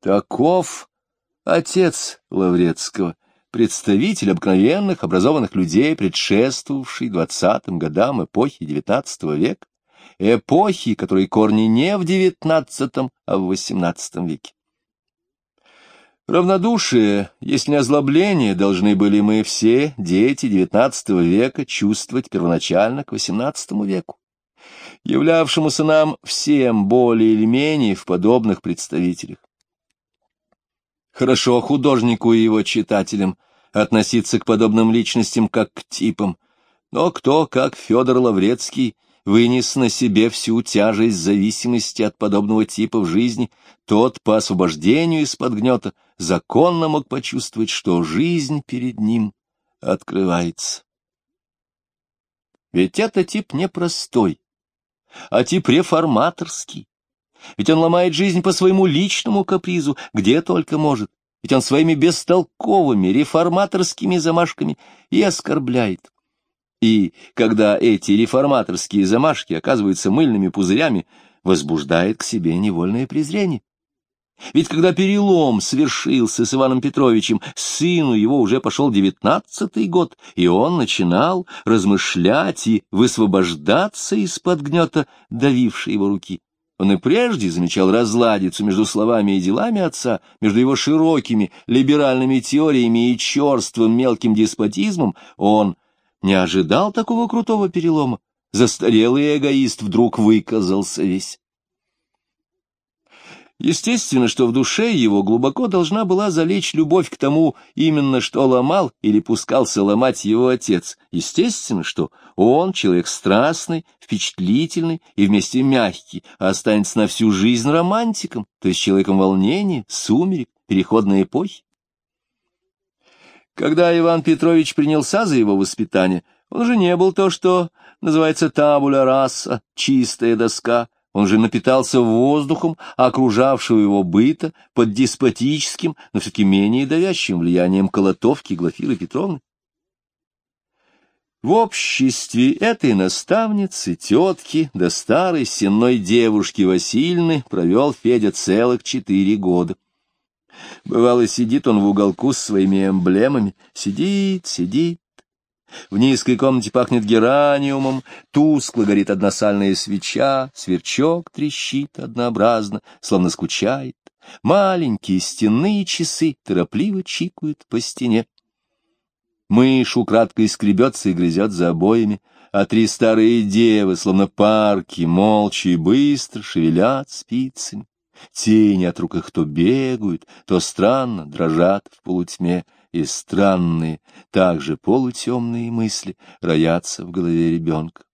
Таков отец Лаврецкого, представитель обыкновенных образованных людей, предшествовавший двадцатым годам эпохи XIX века, эпохи, которой корни не в XIX, а в XVIII веке. Равнодушие, если не озлобление, должны были мы все, дети XIX века, чувствовать первоначально к XVIII веку, являвшемуся нам всем более или менее в подобных представителях. Хорошо художнику и его читателям относиться к подобным личностям как к типам, но кто, как Федор Лаврецкий, вынес на себе всю тяжесть зависимости от подобного типа в жизни, тот по освобождению из-под гнета законно мог почувствовать, что жизнь перед ним открывается. Ведь это тип непростой, а тип реформаторский. Ведь он ломает жизнь по своему личному капризу, где только может. Ведь он своими бестолковыми реформаторскими замашками и оскорбляет. И когда эти реформаторские замашки оказываются мыльными пузырями, возбуждает к себе невольное презрение. Ведь когда перелом свершился с Иваном Петровичем, сыну его уже пошел девятнадцатый год, и он начинал размышлять и высвобождаться из-под гнета давившей его руки. Он и прежде замечал разладицу между словами и делами отца, между его широкими либеральными теориями и черствым мелким деспотизмом. Он не ожидал такого крутого перелома. Застарелый эгоист вдруг выказался весь. Естественно, что в душе его глубоко должна была залечь любовь к тому, именно что ломал или пускался ломать его отец. Естественно, что он, человек страстный, впечатлительный и вместе мягкий, останется на всю жизнь романтиком, то есть человеком волнения, сумерек, переходной эпохи. Когда Иван Петрович принялся за его воспитание, он уже не был то, что называется табуля раса, чистая доска, он же напитался воздухом, окружавшего его быта, под деспотическим, но все-таки менее давящим влиянием колотовки Глафиры Петровны. В обществе этой наставницы, тетки, да старой сенной девушки Васильны провел Федя целых четыре года. Бывало, сидит он в уголку с своими эмблемами, сидит, сидит. В низкой комнате пахнет гераниумом, тускло горит одна сальная свеча, сверчок трещит однообразно, словно скучает. Маленькие стенные часы торопливо чикают по стене. Мышь украдкой скребется и грызет за обоями, а три старые девы, словно парки, молча и быстро шевелят спицами. Тени от рук их то бегают, то странно дрожат в полутьме, и странные, также полутемные мысли роятся в голове ребенка.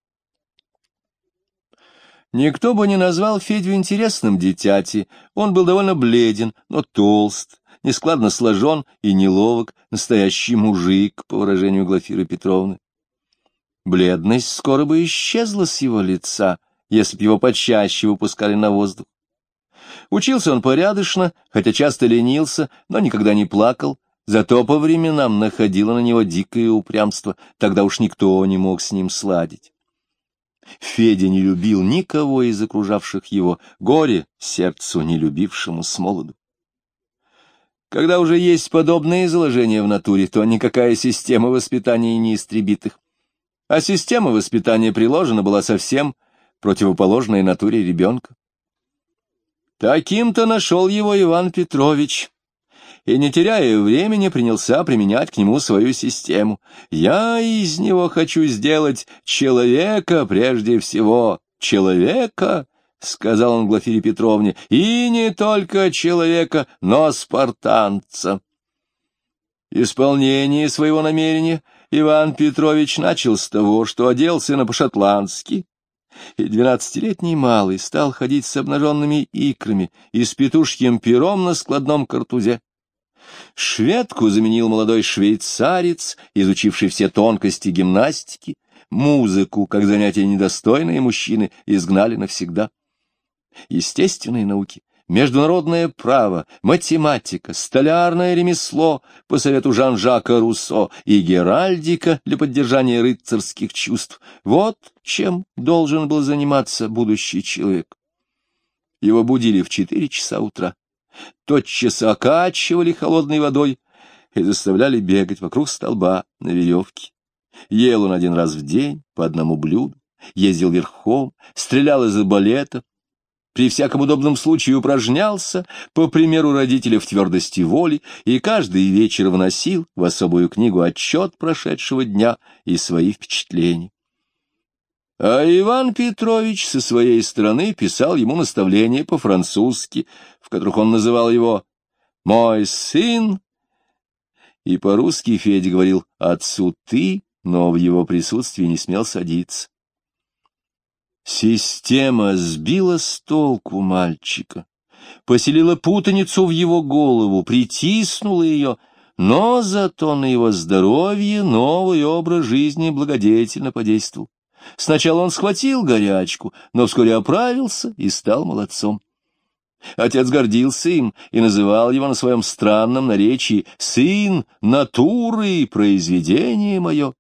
Никто бы не назвал Федю интересным дитяти, он был довольно бледен, но толст, нескладно сложен и неловок, настоящий мужик, по выражению Глафиры Петровны. Бледность скоро бы исчезла с его лица, если б его почаще выпускали на воздух. Учился он порядочно, хотя часто ленился, но никогда не плакал, зато по временам находило на него дикое упрямство, тогда уж никто не мог с ним сладить. Федя не любил никого из окружавших его, горе сердцу не любившему с молоду. Когда уже есть подобные изложения в натуре, то никакая система воспитания не истребит их. А система воспитания приложена была совсем противоположной натуре ребенка. Таким-то нашел его Иван Петрович, и, не теряя времени, принялся применять к нему свою систему. «Я из него хочу сделать человека прежде всего, человека», — сказал он Глафире Петровне, — «и не только человека, но спартанца». Исполнение своего намерения Иван Петрович начал с того, что оделся на по-шотландски, и двенадцатилетний малый стал ходить с обнаженными икрами и с петушьим пером на складном картузе. Шведку заменил молодой швейцарец, изучивший все тонкости гимнастики, музыку, как занятие недостойные мужчины, изгнали навсегда. Естественные науки — международное право, математика, столярное ремесло по совету Жан-Жака Руссо и геральдика для поддержания рыцарских чувств. Вот чем должен был заниматься будущий человек. Его будили в четыре часа утра. Тотчас окачивали холодной водой и заставляли бегать вокруг столба на веревке. Ел он один раз в день по одному блюду, ездил верхом, стрелял из арбалета, при всяком удобном случае упражнялся, по примеру родителей в твердости воли, и каждый вечер вносил в особую книгу отчет прошедшего дня и свои впечатления. А Иван Петрович со своей стороны писал ему наставления по-французски, в которых он называл его «мой сын», и по-русски Федя говорил «отцу ты», но в его присутствии не смел садиться. Система сбила с толку мальчика, поселила путаницу в его голову, притиснула ее, но зато на его здоровье новый образ жизни благодетельно подействовал. Сначала он схватил горячку, но вскоре оправился и стал молодцом. Отец гордился им и называл его на своем странном наречии «сын натуры, произведение мое».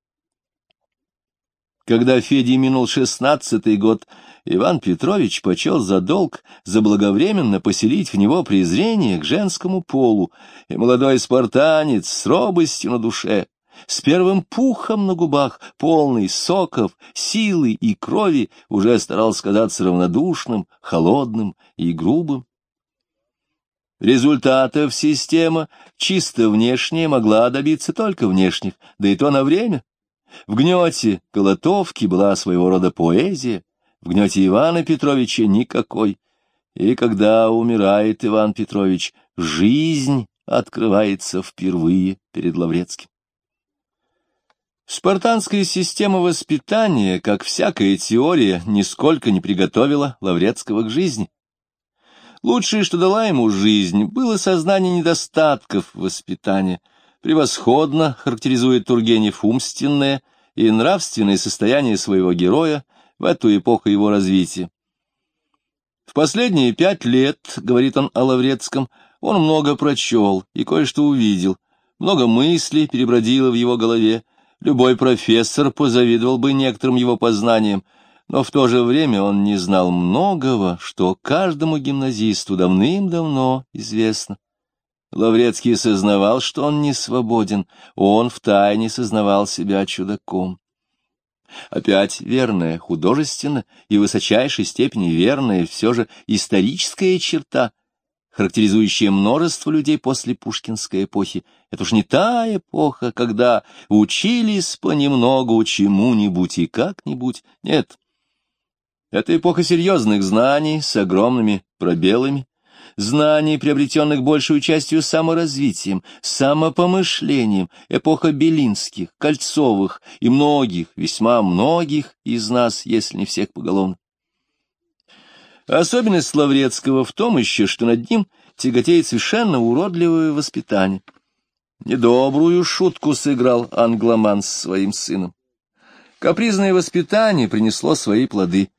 Когда Феде минул шестнадцатый год, Иван Петрович почел за долг заблаговременно поселить в него презрение к женскому полу, и молодой спартанец с робостью на душе, с первым пухом на губах, полный соков, силы и крови, уже старался казаться равнодушным, холодным и грубым. Результатов система, чисто внешняя, могла добиться только внешних, да и то на время. В гнете Колотовки была своего рода поэзия, в гнете Ивана Петровича никакой. И когда умирает Иван Петрович, жизнь открывается впервые перед Лаврецким. Спартанская система воспитания, как всякая теория, нисколько не приготовила Лаврецкого к жизни. Лучшее, что дала ему жизнь, было сознание недостатков воспитания — превосходно характеризует Тургенев умственное и нравственное состояние своего героя в эту эпоху его развития. В последние пять лет, говорит он о Лаврецком, он много прочел и кое-что увидел, много мыслей перебродило в его голове, любой профессор позавидовал бы некоторым его познаниям, но в то же время он не знал многого, что каждому гимназисту давным-давно известно. Лаврецкий сознавал, что он не свободен, он втайне сознавал себя чудаком. Опять верная, художественно и высочайшей степени верная все же историческая черта, характеризующая множество людей после пушкинской эпохи. Это уж не та эпоха, когда учились понемногу чему-нибудь и как-нибудь. Нет. Это эпоха серьезных знаний с огромными пробелами, знаний, приобретенных большую частью саморазвитием, самопомышлением, эпоха Белинских, Кольцовых и многих, весьма многих из нас, если не всех поголовно. Особенность Лаврецкого в том еще, что над ним тяготеет совершенно уродливое воспитание. Недобрую шутку сыграл англоман с своим сыном. Капризное воспитание принесло свои плоды.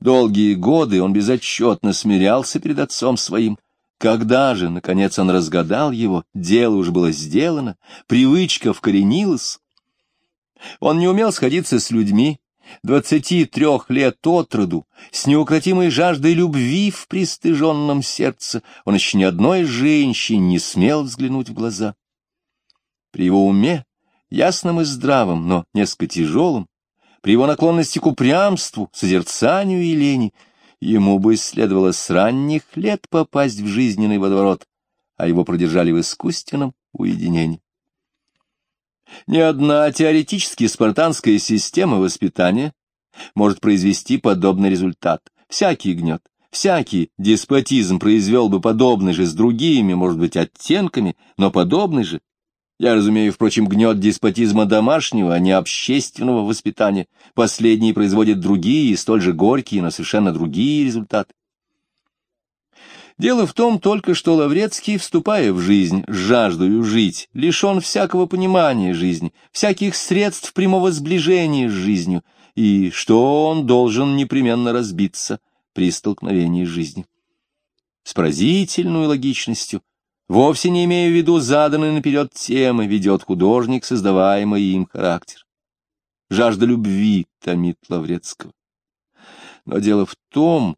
Долгие годы он безотчетно смирялся перед отцом своим. Когда же, наконец, он разгадал его, дело уж было сделано, привычка вкоренилась. Он не умел сходиться с людьми, двадцати трех лет от роду, с неукротимой жаждой любви в пристыженном сердце, он еще ни одной женщине не смел взглянуть в глаза. При его уме, ясном и здравом, но несколько тяжелым, при его наклонности к упрямству, созерцанию и лени, ему бы следовало с ранних лет попасть в жизненный водоворот, а его продержали в искусственном уединении. Ни одна теоретически спартанская система воспитания может произвести подобный результат. Всякий гнет, всякий деспотизм произвел бы подобный же с другими, может быть, оттенками, но подобный же я разумею, впрочем, гнет деспотизма домашнего, а не общественного воспитания. Последний производит другие, столь же горькие, но совершенно другие результаты. Дело в том только, что Лаврецкий, вступая в жизнь с жаждою жить, лишен всякого понимания жизни, всяких средств прямого сближения с жизнью, и что он должен непременно разбиться при столкновении с жизнью. С поразительной логичностью Вовсе не имея в виду заданной наперед темы, ведет художник создаваемый им характер. Жажда любви томит Лаврецкого. Но дело в том,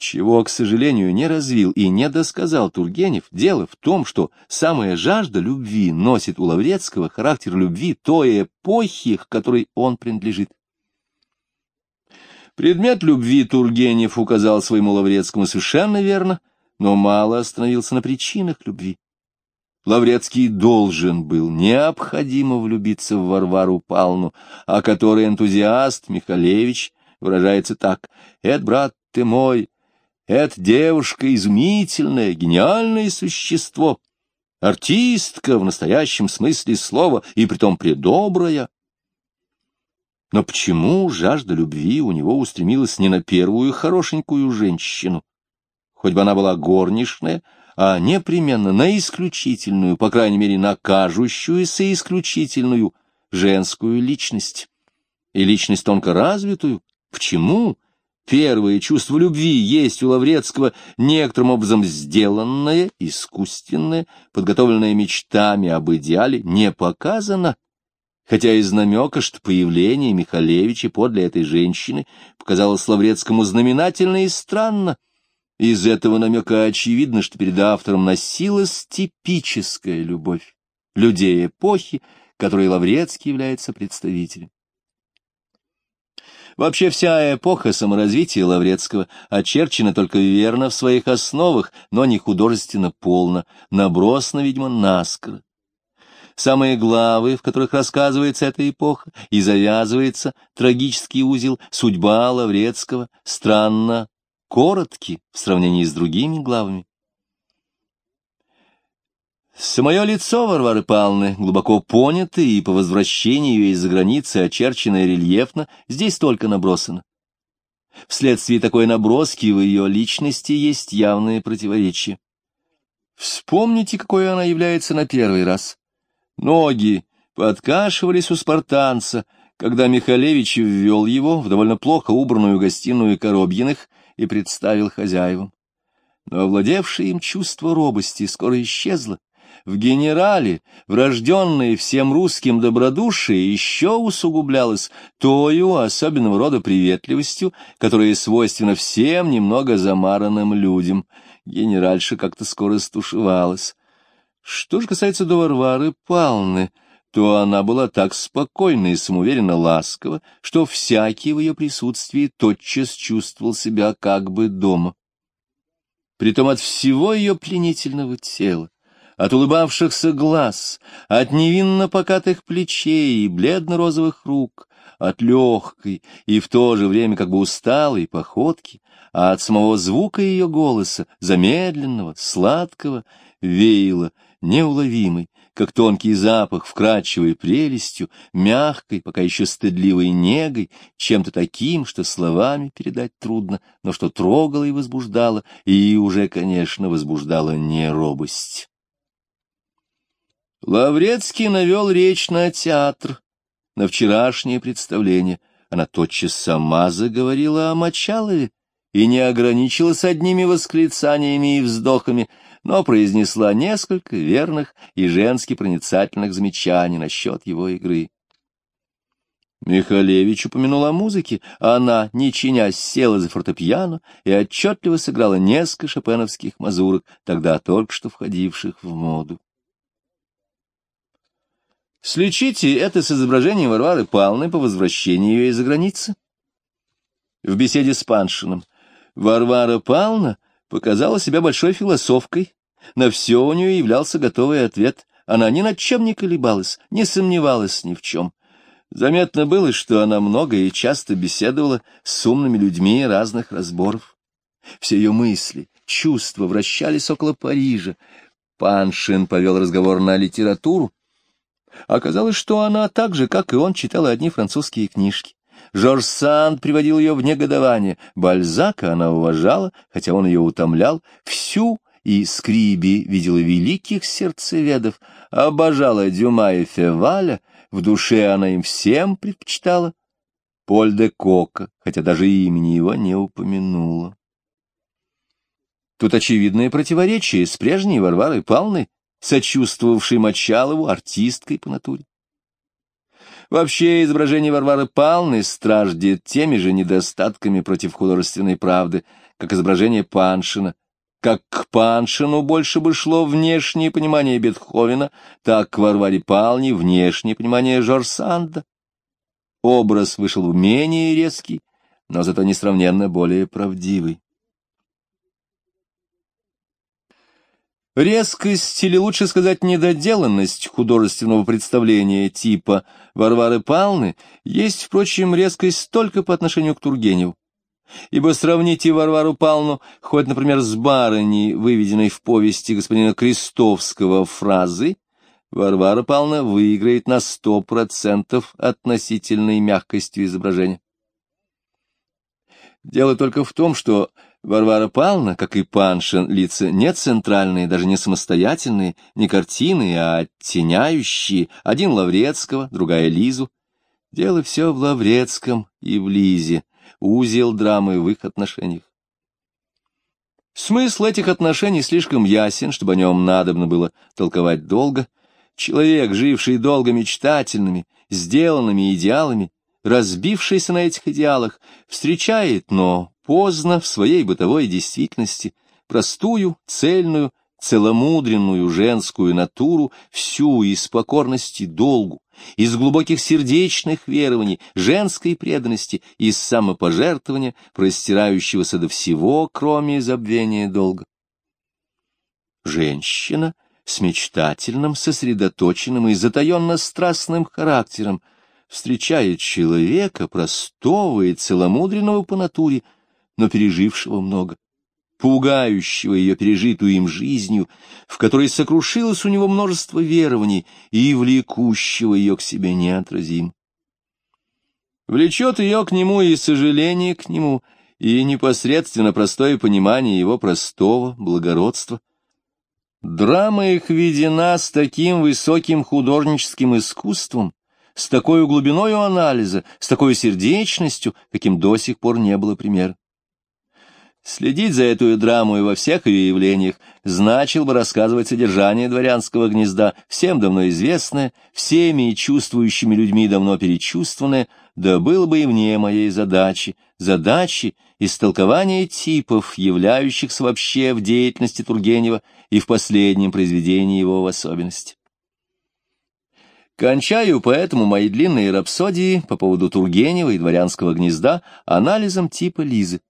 Чего, к сожалению, не развил и не досказал Тургенев, дело в том, что самая жажда любви носит у Лаврецкого характер любви той эпохи, к которой он принадлежит. Предмет любви Тургенев указал своему Лаврецкому совершенно верно, но мало остановился на причинах любви. Лаврецкий должен был необходимо влюбиться в Варвару Павловну, о которой энтузиаст Михалевич выражается так «Это, брат ты мой, эта девушка изумительное, гениальное существо, артистка в настоящем смысле слова, и притом предобрая. Но почему жажда любви у него устремилась не на первую хорошенькую женщину, хоть бы она была горничная, а непременно на исключительную, по крайней мере, на кажущуюся исключительную женскую личность? И личность тонко развитую? Почему? Первое чувство любви есть у Лаврецкого некоторым образом сделанное, искусственное, подготовленное мечтами об идеале, не показано, хотя из намека, что появление Михалевича подле этой женщины показалось Лаврецкому знаменательно и странно. Из этого намека очевидно, что перед автором носилась типическая любовь людей эпохи, которой Лаврецкий является представителем. Вообще вся эпоха саморазвития Лаврецкого очерчена только верно в своих основах, но не художественно полно, набросано, видимо, наскоро. Самые главы, в которых рассказывается эта эпоха и завязывается трагический узел «Судьба Лаврецкого», странно коротки в сравнении с другими главами. Самое лицо Варвары Павловны, глубоко понятое и по возвращении ее из-за границы очерченное рельефно, здесь только набросано. Вследствие такой наброски в ее личности есть явные противоречия. Вспомните, какой она является на первый раз. Ноги подкашивались у спартанца, когда Михалевич ввел его в довольно плохо убранную гостиную Коробьиных и представил хозяевам. Но овладевшее им чувство робости скоро исчезло, в генерале, врожденное всем русским добродушие, еще усугублялось тою особенного рода приветливостью, которая свойственна всем немного замаранным людям. Генеральша как-то скоро стушевалась. Что же касается до Варвары Павловны, то она была так спокойна и самоуверенно ласкова, что всякий в ее присутствии тотчас чувствовал себя как бы дома. Притом от всего ее пленительного тела, от улыбавшихся глаз, от невинно покатых плечей и бледно-розовых рук, от легкой и в то же время как бы усталой походки, а от самого звука ее голоса, замедленного, сладкого, веяло неуловимой, как тонкий запах, вкрадчивой прелестью, мягкой, пока еще стыдливой негой, чем-то таким, что словами передать трудно, но что трогало и возбуждало, и уже, конечно, возбуждало не робость. Лаврецкий навел речь на театр, на вчерашнее представление. Она тотчас сама заговорила о Мочалове и не ограничилась одними восклицаниями и вздохами, но произнесла несколько верных и женски проницательных замечаний насчет его игры. Михалевич упомянул о музыке, а она, не чинясь, села за фортепиано и отчетливо сыграла несколько шопеновских мазурок, тогда только что входивших в моду. Слечите это с изображением Варвары Павловны по возвращении ее из-за границы. В беседе с Паншиным Варвара Павловна показала себя большой философкой, на все у нее являлся готовый ответ, она ни над чем не колебалась, не сомневалась ни в чем. Заметно было, что она много и часто беседовала с умными людьми разных разборов. Все ее мысли, чувства вращались около Парижа. Паншин повел разговор на литературу, Оказалось, что она так же, как и он, читала одни французские книжки. Жорж Санд приводил ее в негодование. Бальзака она уважала, хотя он ее утомлял. Всю и Скриби видела великих сердцеведов, обожала Дюма и Феваля, в душе она им всем предпочитала. Поль де Кока, хотя даже имени его не упомянула. Тут очевидное противоречие с прежней Варварой Павловной, сочувствовавшей Мочалову, артисткой по натуре. Вообще изображение Варвары Павловны страждет теми же недостатками против художественной правды, как изображение Паншина. Как к Паншину больше бы шло внешнее понимание Бетховена, так к Варваре Палне внешнее понимание Жорж Санда. Образ вышел менее резкий, но зато несравненно более правдивый. Резкость, или лучше сказать недоделанность художественного представления типа Варвары Палны есть, впрочем, резкость только по отношению к Тургеневу. Ибо сравните Варвару Павловну хоть, например, с барыней, выведенной в повести господина Крестовского фразы, Варвара Павловна выиграет на сто процентов относительной мягкостью изображения. Дело только в том, что Варвара Павловна, как и Паншин, лица не центральные, даже не самостоятельные, не картины, а оттеняющие, один Лаврецкого, другая Лизу. Дело все в Лаврецком и в Лизе, узел драмы в их отношениях. Смысл этих отношений слишком ясен, чтобы о нем надобно было толковать долго. Человек, живший долго мечтательными, сделанными идеалами, разбившийся на этих идеалах, встречает, но поздно в своей бытовой действительности, простую, цельную, целомудренную женскую натуру, всю из покорности долгу, из глубоких сердечных верований, женской преданности, из самопожертвования, простирающегося до всего, кроме забвения долга. Женщина с мечтательным, сосредоточенным и затаенно-страстным характером встречает человека, простого и целомудренного по натуре, но пережившего много пугающего ее пережитую им жизнью, в которой сокрушилось у него множество верований и влекущего ее к себе неотразим. Влечет ее к нему и сожаление к нему, и непосредственно простое понимание его простого благородства. Драма их видена с таким высоким художническим искусством, с такой глубиной анализа, с такой сердечностью, каким до сих пор не было примера. Следить за эту драму и во всех ее явлениях значил бы рассказывать содержание дворянского гнезда, всем давно известное, всеми чувствующими людьми давно перечувствованное, да было бы и вне моей задачи, задачи истолкования типов, являющихся вообще в деятельности Тургенева и в последнем произведении его в особенности. Кончаю поэтому мои длинные рапсодии по поводу Тургенева и дворянского гнезда анализом типа Лизы.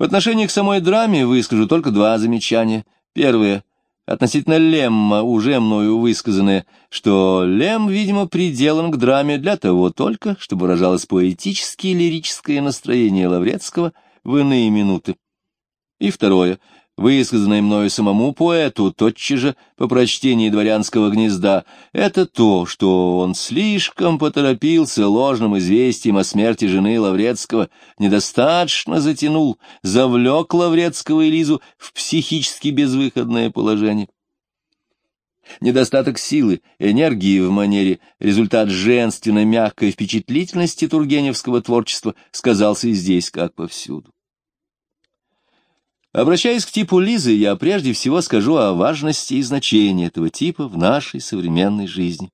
В отношении к самой драме выскажу только два замечания. Первое. Относительно Лемма, уже мною высказанное, что Лем, видимо, приделан к драме для того только, чтобы выражалось поэтическое и лирическое настроение Лаврецкого в иные минуты. И второе высказанное мною самому поэту тотчас же по прочтении «Дворянского гнезда», это то, что он слишком поторопился ложным известием о смерти жены Лаврецкого, недостаточно затянул, завлек Лаврецкого и Лизу в психически безвыходное положение. Недостаток силы, энергии в манере, результат женственно-мягкой впечатлительности тургеневского творчества сказался и здесь, как повсюду. Обращаясь к типу Лизы, я прежде всего скажу о важности и значении этого типа в нашей современной жизни.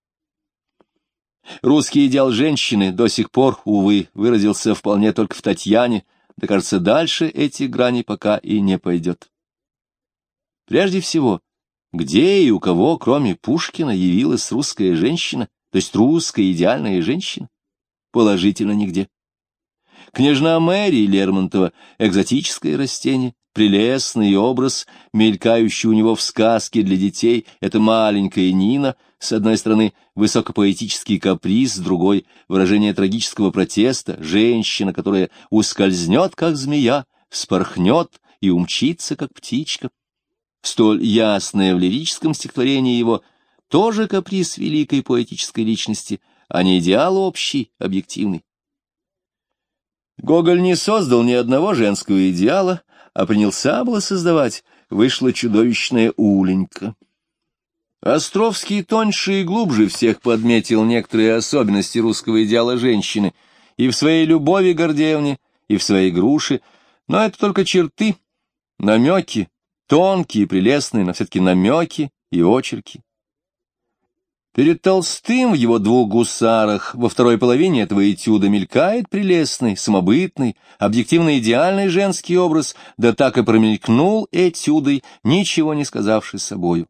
Русский идеал женщины до сих пор, увы, выразился вполне только в Татьяне, да, кажется, дальше эти грани пока и не пойдет. Прежде всего, где и у кого, кроме Пушкина, явилась русская женщина, то есть русская идеальная женщина? Положительно нигде. Княжна Мэри Лермонтова — экзотическое растение, прелестный образ, мелькающий у него в сказке для детей, это маленькая Нина, с одной стороны высокопоэтический каприз, с другой — выражение трагического протеста, женщина, которая ускользнет, как змея, вспорхнет и умчится, как птичка. Столь ясное в лирическом стихотворении его тоже каприз великой поэтической личности, а не идеал общий, объективный. Гоголь не создал ни одного женского идеала, а принялся было создавать, вышла чудовищная уленька. Островский тоньше и глубже всех подметил некоторые особенности русского идеала женщины и в своей любови Гордеевне, и в своей груше, но это только черты, намеки, тонкие, прелестные, но все-таки намеки и очерки. Перед Толстым в его двух гусарах во второй половине этого этюда мелькает прелестный, самобытный, объективно идеальный женский образ, да так и промелькнул этюдой, ничего не сказавший собою.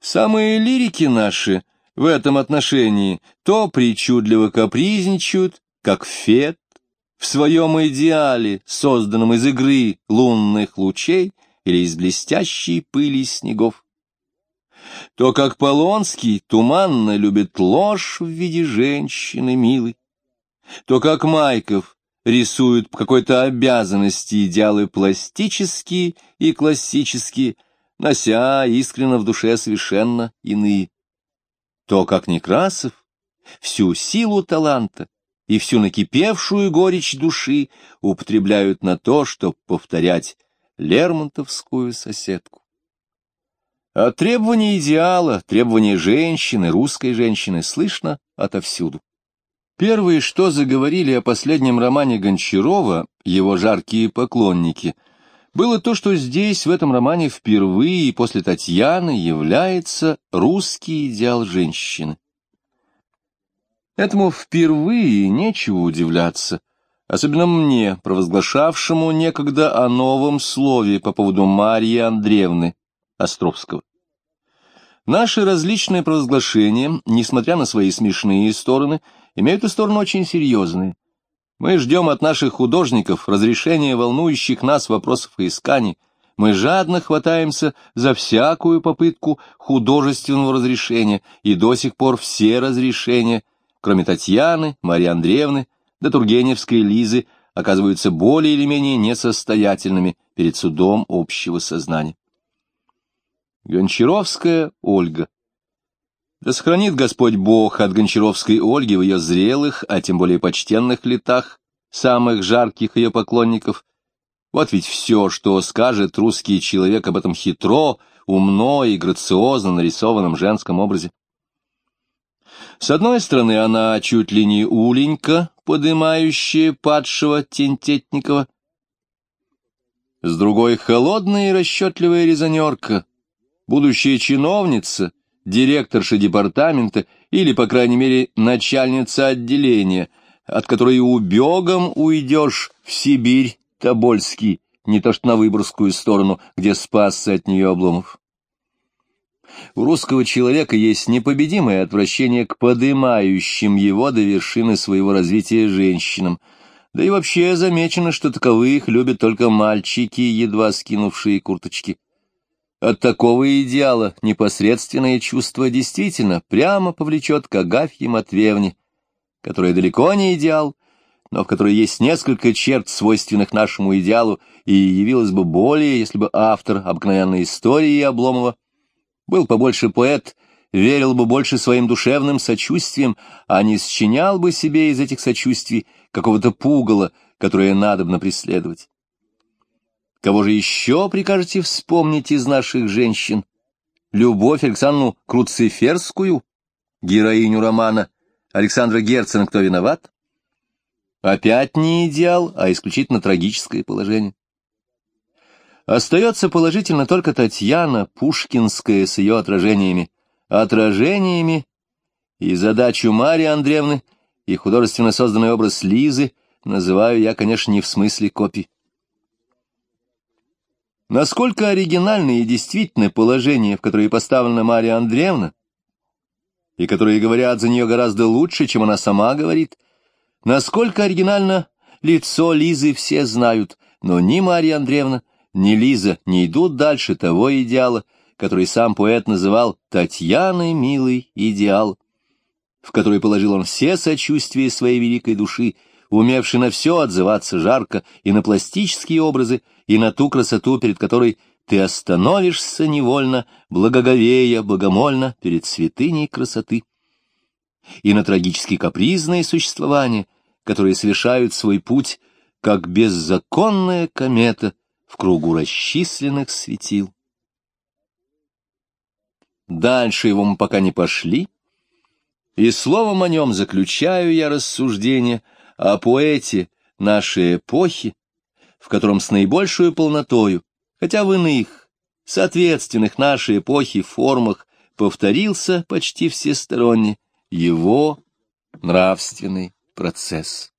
Самые лирики наши в этом отношении то причудливо капризничают, как Фет, в своем идеале, созданном из игры лунных лучей или из блестящей пыли снегов, то как Полонский туманно любит ложь в виде женщины милой, то как Майков рисует по какой-то обязанности идеалы пластические и классические, нося искренно в душе совершенно иные, то как Некрасов всю силу таланта и всю накипевшую горечь души употребляют на то, чтобы повторять Лермонтовскую соседку. А требование идеала, требование женщины, русской женщины, слышно отовсюду. Первые, что заговорили о последнем романе Гончарова, его жаркие поклонники, было то, что здесь, в этом романе, впервые после Татьяны является русский идеал женщины. Этому впервые нечего удивляться, особенно мне, провозглашавшему некогда о новом слове по поводу Марьи Андреевны, Островского. Наши различные провозглашения, несмотря на свои смешные стороны, имеют и стороны очень серьезные. Мы ждем от наших художников разрешения волнующих нас вопросов и исканий. Мы жадно хватаемся за всякую попытку художественного разрешения, и до сих пор все разрешения, кроме Татьяны, Марии Андреевны, да Тургеневской Лизы, оказываются более или менее несостоятельными перед судом общего сознания. Гончаровская Ольга. Да сохранит Господь Бог от Гончаровской Ольги в ее зрелых, а тем более почтенных летах, самых жарких ее поклонников. Вот ведь все, что скажет русский человек об этом хитро, умно и грациозно нарисованном женском образе. С одной стороны, она чуть ли не уленька, подымающая падшего Тентетникова, с другой — холодная и расчетливая резонерка, будущая чиновница, директорша департамента или, по крайней мере, начальница отделения, от которой убегом уйдешь в Сибирь, Тобольский, не то что на Выборгскую сторону, где спасся от нее Обломов. У русского человека есть непобедимое отвращение к подымающим его до вершины своего развития женщинам, да и вообще замечено, что таковых любят только мальчики, едва скинувшие курточки. От такого идеала непосредственное чувство действительно прямо повлечет к Агафье Матвеевне, которая далеко не идеал, но в которой есть несколько черт, свойственных нашему идеалу, и явилось бы более, если бы автор обыкновенной истории Обломова был побольше поэт, верил бы больше своим душевным сочувствием, а не счинял бы себе из этих сочувствий какого-то пугала, которое надобно преследовать. Кого же еще прикажете вспомнить из наших женщин? Любовь Александру Круциферскую, героиню романа Александра Герцена «Кто виноват?» Опять не идеал, а исключительно трагическое положение. Остается положительно только Татьяна Пушкинская с ее отражениями. Отражениями и задачу Марии Андреевны, и художественно созданный образ Лизы называю я, конечно, не в смысле копий. Насколько оригинальны и действительны положения, в которые поставлена Мария Андреевна, и которые говорят за нее гораздо лучше, чем она сама говорит, насколько оригинально лицо Лизы все знают, но ни Мария Андреевна, ни Лиза не идут дальше того идеала, который сам поэт называл «Татьяной милый идеал», в который положил он все сочувствия своей великой души, умевший на все отзываться жарко и на пластические образы, и на ту красоту, перед которой ты остановишься невольно, благоговея, богомольно перед святыней красоты, и на трагически капризное существование, которые совершают свой путь, как беззаконная комета в кругу расчисленных светил. Дальше его мы пока не пошли, и словом о нем заключаю я рассуждение о поэте нашей эпохи, в котором с наибольшую полнотою, хотя в иных, соответственных нашей эпохе формах, повторился почти всесторонне его нравственный процесс.